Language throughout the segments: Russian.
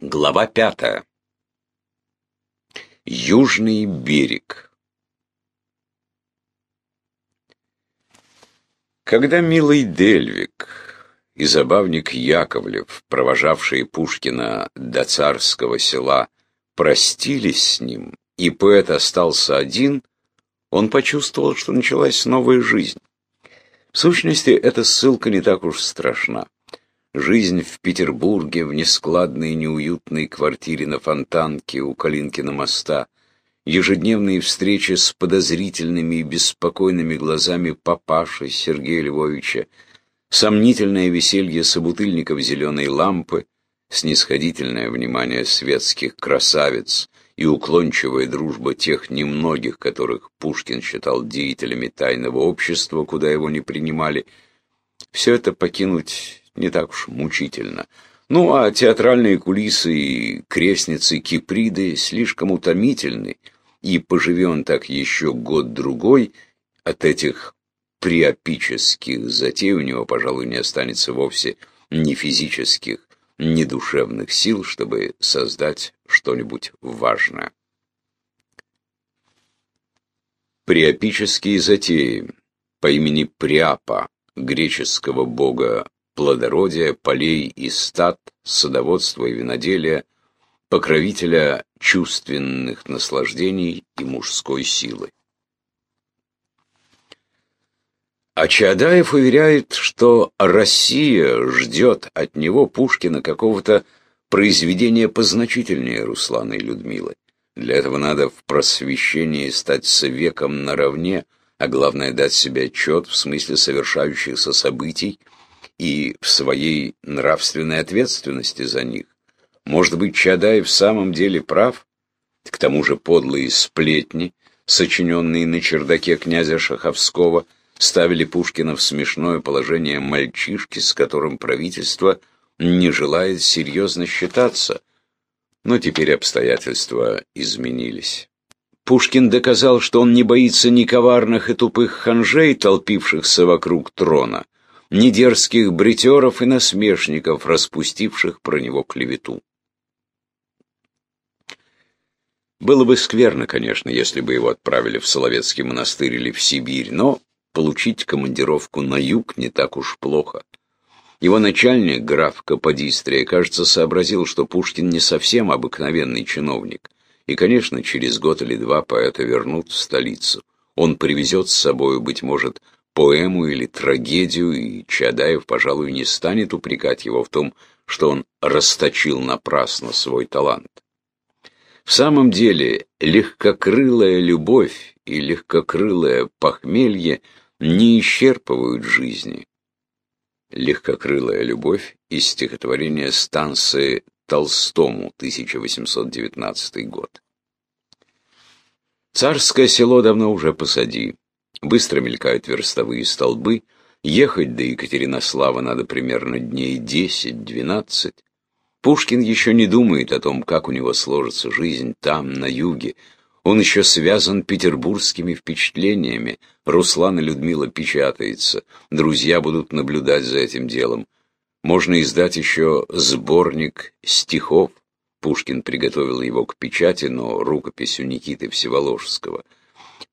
Глава пятая. Южный берег. Когда милый Дельвик и забавник Яковлев, провожавшие Пушкина до царского села, простились с ним, и поэт остался один, он почувствовал, что началась новая жизнь. В сущности, эта ссылка не так уж страшна. Жизнь в Петербурге, в нескладной неуютной квартире на Фонтанке у Калинкина моста, ежедневные встречи с подозрительными и беспокойными глазами папаши Сергея Львовича, сомнительное веселье собутыльников зеленой лампы, снисходительное внимание светских красавиц и уклончивая дружба тех немногих, которых Пушкин считал деятелями тайного общества, куда его не принимали, все это покинуть не так уж мучительно. Ну, а театральные кулисы и крестницы Киприды слишком утомительны, и поживи он так еще год-другой, от этих приопических затей у него, пожалуй, не останется вовсе ни физических, ни душевных сил, чтобы создать что-нибудь важное. Приопические затеи по имени Приапа, греческого бога плодородия, полей и стад, садоводства и виноделия, покровителя чувственных наслаждений и мужской силы. А Чаадаев уверяет, что Россия ждет от него Пушкина какого-то произведения позначительнее Руслана и Людмилы. Для этого надо в просвещении стать с наравне, а главное дать себе отчет в смысле совершающихся событий и в своей нравственной ответственности за них. Может быть, Чадай в самом деле прав? К тому же подлые сплетни, сочиненные на чердаке князя Шаховского, ставили Пушкина в смешное положение мальчишки, с которым правительство не желает серьезно считаться. Но теперь обстоятельства изменились. Пушкин доказал, что он не боится ни коварных и тупых ханжей, толпившихся вокруг трона, ни дерзких бритеров и насмешников, распустивших про него клевету. Было бы скверно, конечно, если бы его отправили в Соловецкий монастырь или в Сибирь, но получить командировку на юг не так уж плохо. Его начальник, граф Каподистрия, кажется, сообразил, что Пушкин не совсем обыкновенный чиновник, и, конечно, через год или два поэта вернут в столицу. Он привезет с собой, быть может, поэму или трагедию, и Чадаев, пожалуй, не станет упрекать его в том, что он расточил напрасно свой талант. В самом деле, легкокрылая любовь и легкокрылое похмелье не исчерпывают жизни. Легкокрылая любовь из стихотворения станции Толстому, 1819 год. Царское село давно уже посади. Быстро мелькают верстовые столбы. Ехать до Екатеринослава надо примерно дней десять-двенадцать. Пушкин еще не думает о том, как у него сложится жизнь там, на юге, он еще связан петербургскими впечатлениями. Руслан и Людмила печатается. Друзья будут наблюдать за этим делом. Можно издать еще сборник стихов. Пушкин приготовил его к печати, но рукопись у Никиты Всеволожского.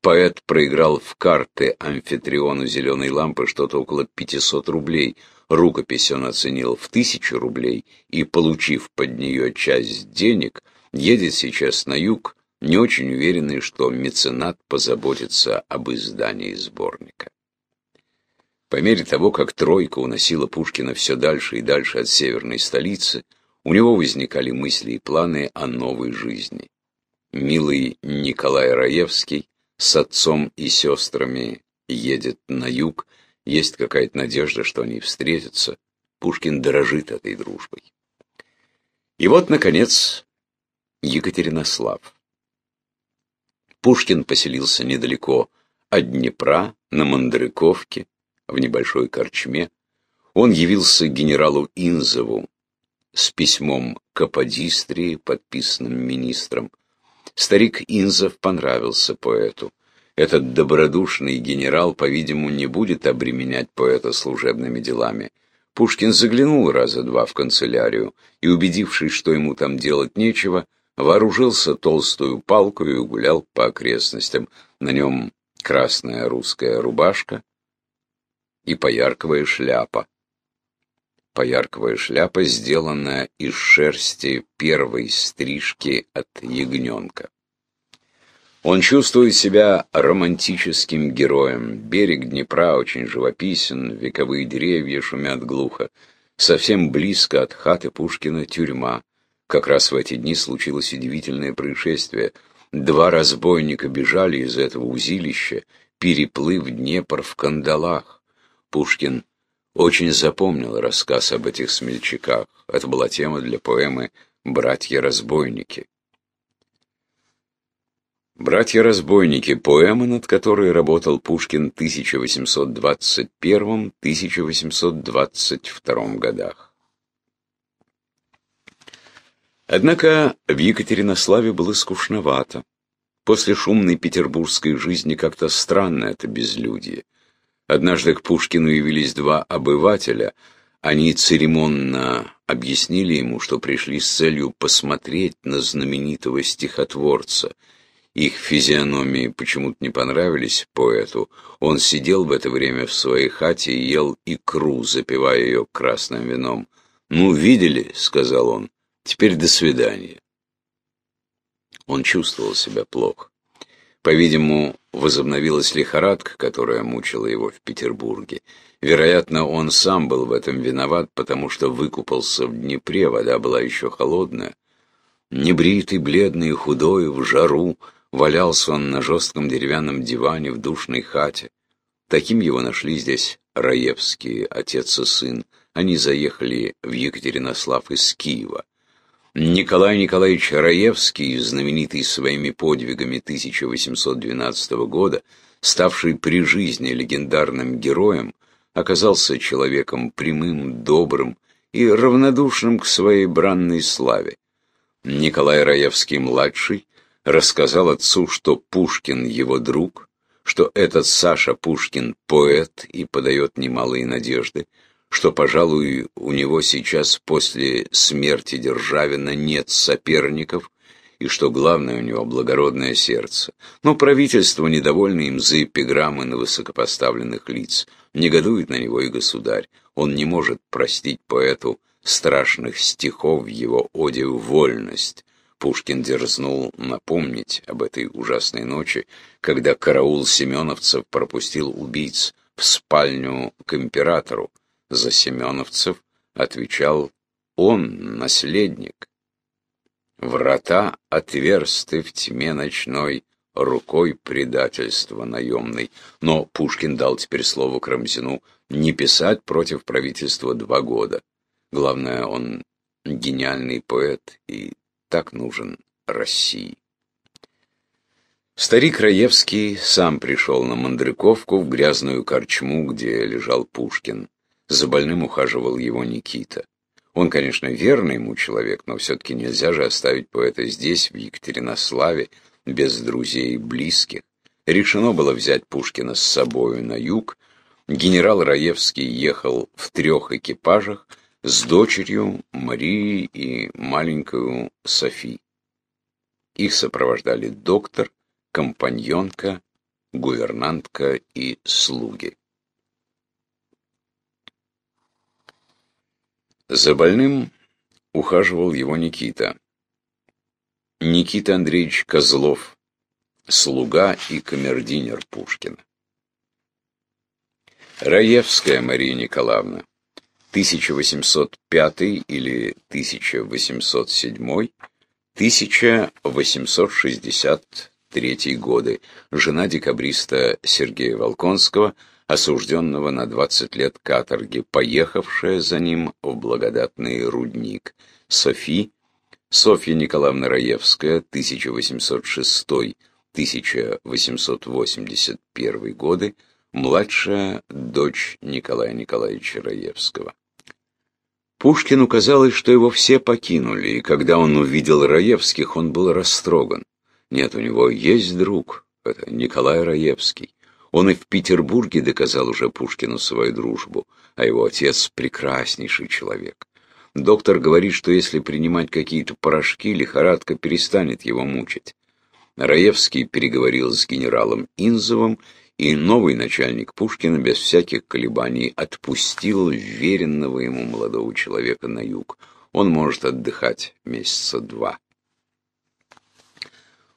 Поэт проиграл в карты амфитриону зеленой лампы что-то около 500 рублей. Рукопись он оценил в тысячу рублей и, получив под нее часть денег, едет сейчас на юг, не очень уверены, что меценат позаботится об издании сборника. По мере того, как тройка уносила Пушкина все дальше и дальше от северной столицы, у него возникали мысли и планы о новой жизни. Милый Николай Раевский с отцом и сестрами едет на юг, есть какая-то надежда, что они встретятся. Пушкин дорожит этой дружбой. И вот, наконец, Екатеринослав. Пушкин поселился недалеко от Днепра, на Мандрыковке, в небольшой корчме. Он явился генералу Инзову с письмом к Аподистрии, подписанным министром. Старик Инзов понравился поэту. Этот добродушный генерал, по-видимому, не будет обременять поэта служебными делами. Пушкин заглянул раза два в канцелярию и, убедившись, что ему там делать нечего, вооружился толстую палкой и гулял по окрестностям. На нем красная русская рубашка и поярковая шляпа. Поярковая шляпа, сделанная из шерсти первой стрижки от ягненка. Он чувствует себя романтическим героем. Берег Днепра очень живописен, вековые деревья шумят глухо. Совсем близко от хаты Пушкина тюрьма. Как раз в эти дни случилось удивительное происшествие. Два разбойника бежали из этого узилища, переплыв Днепр в кандалах. Пушкин очень запомнил рассказ об этих смельчаках. Это была тема для поэмы «Братья-разбойники». «Братья-разбойники» — поэма, над которой работал Пушкин в 1821-1822 годах. Однако в Екатеринославе было скучновато. После шумной петербургской жизни как-то странно это безлюдье. Однажды к Пушкину явились два обывателя. Они церемонно объяснили ему, что пришли с целью посмотреть на знаменитого стихотворца — их физиономии почему-то не понравились поэту. Он сидел в это время в своей хате и ел икру, запивая ее красным вином. «Ну, видели?» — сказал он. «Теперь до свидания». Он чувствовал себя плохо. По-видимому, возобновилась лихорадка, которая мучила его в Петербурге. Вероятно, он сам был в этом виноват, потому что выкупался в Днепре, вода была еще холодная. Небритый, бледный худой, в жару, Валялся он на жестком деревянном диване в душной хате. Таким его нашли здесь Раевские, отец и сын. Они заехали в Екатеринослав из Киева. Николай Николаевич Раевский, знаменитый своими подвигами 1812 года, ставший при жизни легендарным героем, оказался человеком прямым, добрым и равнодушным к своей бранной славе. Николай Раевский-младший рассказал отцу, что Пушкин его друг, что этот Саша Пушкин поэт и подает немалые надежды, что, пожалуй, у него сейчас после смерти Державина нет соперников, и что главное у него благородное сердце. Но правительство, недовольно им за эпиграммы на высокопоставленных лиц, негодует на него и государь. Он не может простить поэту страшных стихов в его оде «Вольность», Пушкин дерзнул напомнить об этой ужасной ночи, когда караул семеновцев пропустил убийц в спальню к императору. За семеновцев отвечал он, наследник. Врата отверсты в тьме ночной, рукой предательства наемной. Но Пушкин дал теперь слово Крамзину не писать против правительства два года. Главное, он гениальный поэт и так нужен России. Старик Раевский сам пришел на Мандрыковку в грязную корчму, где лежал Пушкин. За больным ухаживал его Никита. Он, конечно, верный ему человек, но все-таки нельзя же оставить поэта здесь, в Екатеринославе, без друзей и близких. Решено было взять Пушкина с собою на юг. Генерал Раевский ехал в трех экипажах, с дочерью Марией и маленькую Софи. Их сопровождали доктор, компаньонка, гувернантка и слуги. За больным ухаживал его Никита. Никита Андреевич Козлов, слуга и камердинер Пушкина. Раевская Мария Николаевна, 1805 или 1807, 1863 годы, жена декабриста Сергея Волконского, осужденного на 20 лет каторги, поехавшая за ним в благодатный рудник. Софи, Софья Николаевна Раевская, 1806-1881 годы, младшая дочь Николая Николаевича Раевского. Пушкину казалось, что его все покинули, и когда он увидел Раевских, он был растроган. Нет, у него есть друг, это Николай Раевский. Он и в Петербурге доказал уже Пушкину свою дружбу, а его отец — прекраснейший человек. Доктор говорит, что если принимать какие-то порошки, лихорадка перестанет его мучить. Раевский переговорил с генералом Инзовым, и новый начальник Пушкина без всяких колебаний отпустил веренного ему молодого человека на юг. Он может отдыхать месяца два.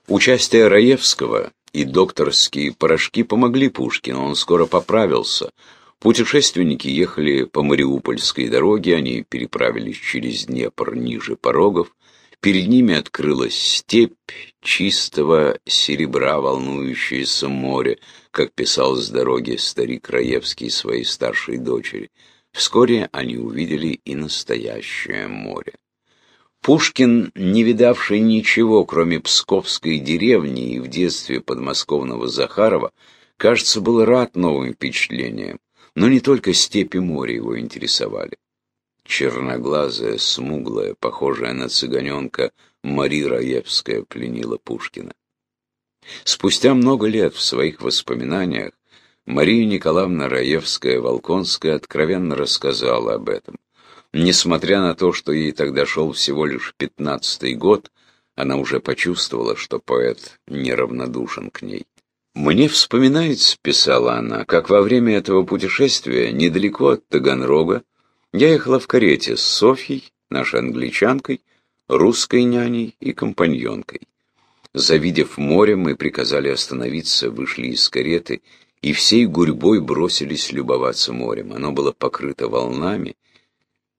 Участие Раевского и докторские порошки помогли Пушкину, он скоро поправился. Путешественники ехали по Мариупольской дороге, они переправились через Днепр ниже порогов. Перед ними открылась степь чистого серебра, волнующееся море, как писал с дороги старик Раевский своей старшей дочери. Вскоре они увидели и настоящее море. Пушкин, не видавший ничего, кроме псковской деревни и в детстве подмосковного Захарова, кажется, был рад новым впечатлениям, но не только степи моря его интересовали. Черноглазая, смуглая, похожая на цыганенка, Мари Раевская пленила Пушкина. Спустя много лет в своих воспоминаниях Мария Николаевна Раевская-Волконская откровенно рассказала об этом. Несмотря на то, что ей тогда шел всего лишь пятнадцатый год, она уже почувствовала, что поэт неравнодушен к ней. «Мне вспоминается», — писала она, — «как во время этого путешествия, недалеко от Таганрога, я ехала в карете с Софьей, нашей англичанкой, русской няней и компаньонкой. Завидев море, мы приказали остановиться, вышли из кареты и всей гурьбой бросились любоваться морем. Оно было покрыто волнами,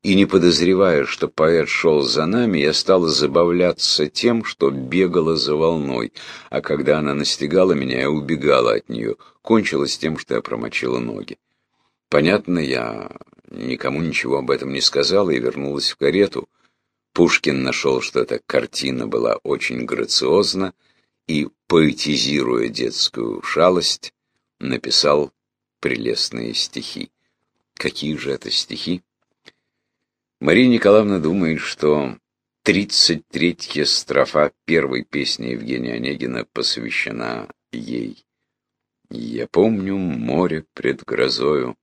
и не подозревая, что поэт шел за нами, я стала забавляться тем, что бегала за волной, а когда она настигала меня, я убегала от нее. Кончилось тем, что я промочила ноги. Понятно, я никому ничего об этом не сказала и вернулась в карету. Пушкин нашел, что эта картина была очень грациозна и, поэтизируя детскую шалость, написал прелестные стихи. Какие же это стихи? Мария Николаевна думает, что 33-я строфа первой песни Евгения Онегина посвящена ей. «Я помню море пред грозою,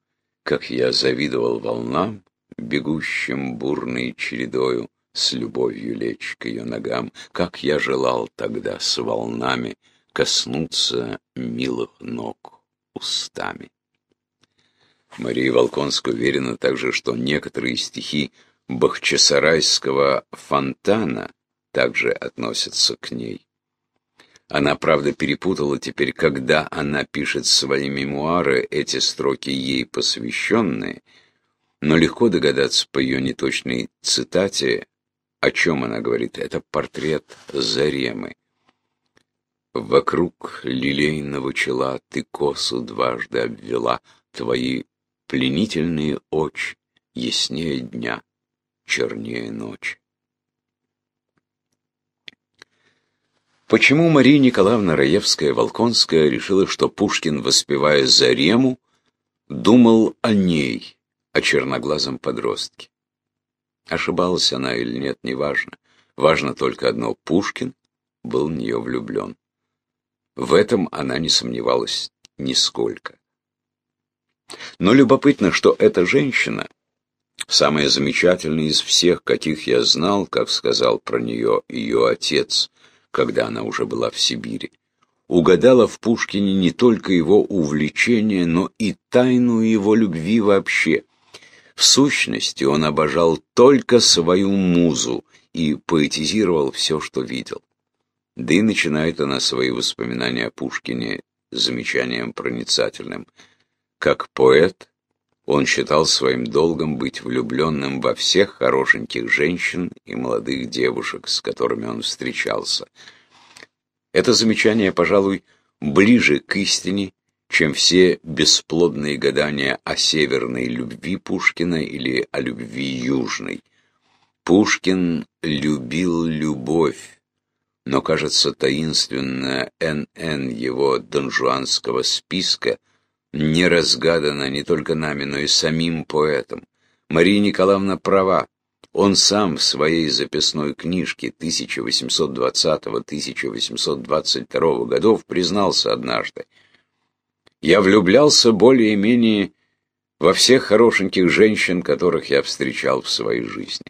как я завидовал волнам, бегущим бурной чередою, с любовью лечь к ее ногам, как я желал тогда с волнами коснуться милых ног устами». Мария Волконская уверена также, что некоторые стихи Бахчисарайского фонтана также относятся к ней. Она, правда, перепутала теперь, когда она пишет свои мемуары, эти строки ей посвященные, но легко догадаться по ее неточной цитате, о чем она говорит. Это портрет Заремы. Вокруг лилейного чела ты косу дважды обвела, твои пленительные очи яснее дня, чернее ночи. Почему Мария Николаевна Раевская-Волконская решила, что Пушкин, воспевая Зарему, думал о ней, о черноглазом подростке? Ошибалась она или нет, неважно. Важно только одно — Пушкин был в нее влюблен. В этом она не сомневалась нисколько. Но любопытно, что эта женщина, самая замечательная из всех, каких я знал, как сказал про нее ее отец, когда она уже была в Сибири, угадала в Пушкине не только его увлечение, но и тайну его любви вообще. В сущности, он обожал только свою музу и поэтизировал все, что видел. Да и начинает она свои воспоминания о Пушкине замечанием проницательным – как поэт, он считал своим долгом быть влюбленным во всех хорошеньких женщин и молодых девушек, с которыми он встречался. Это замечание, пожалуй, ближе к истине, чем все бесплодные гадания о северной любви Пушкина или о любви южной. Пушкин любил любовь, но, кажется, таинственная НН его донжуанского списка – не разгадана не только нами, но и самим поэтом. Мария Николаевна права. Он сам в своей записной книжке 1820-1822 годов признался однажды. Я влюблялся более-менее во всех хорошеньких женщин, которых я встречал в своей жизни.